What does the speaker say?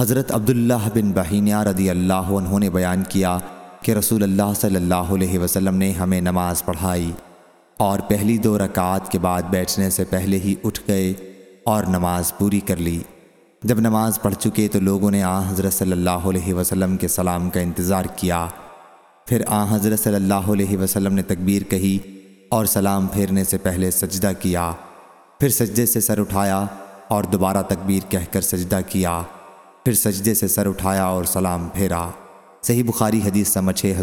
حضرت عبداللہ بن بہینہ رضی اللہ عنہ نے بیان کیا کہ رسول اللہ صلی اللہ علیہ وسلم نے ہمیں نماز پڑھائی اور پہلی دو رکعات کے بعد بیٹھنے سے پہلے ہی اٹھ گئے اور نماز پوری کر لی۔ جب نماز پڑھ چکے تو لوگوں نے آ حضرت صلی اللہ علیہ وسلم کے سلام کا انتظار کیا۔ پھر آ حضرت صلی اللہ علیہ وسلم نے تکبیر کہی اور سلام پھیرنے سے پہلے سجدہ کیا۔ پھر سجدے سے سر اٹھایا اور دوبارہ تقبیر کہہ کر سجدہ کیا۔ پھر سجدے سے سر اٹھایا اور سلام پھیرا۔ صحیح بخاری حدیث سمجھے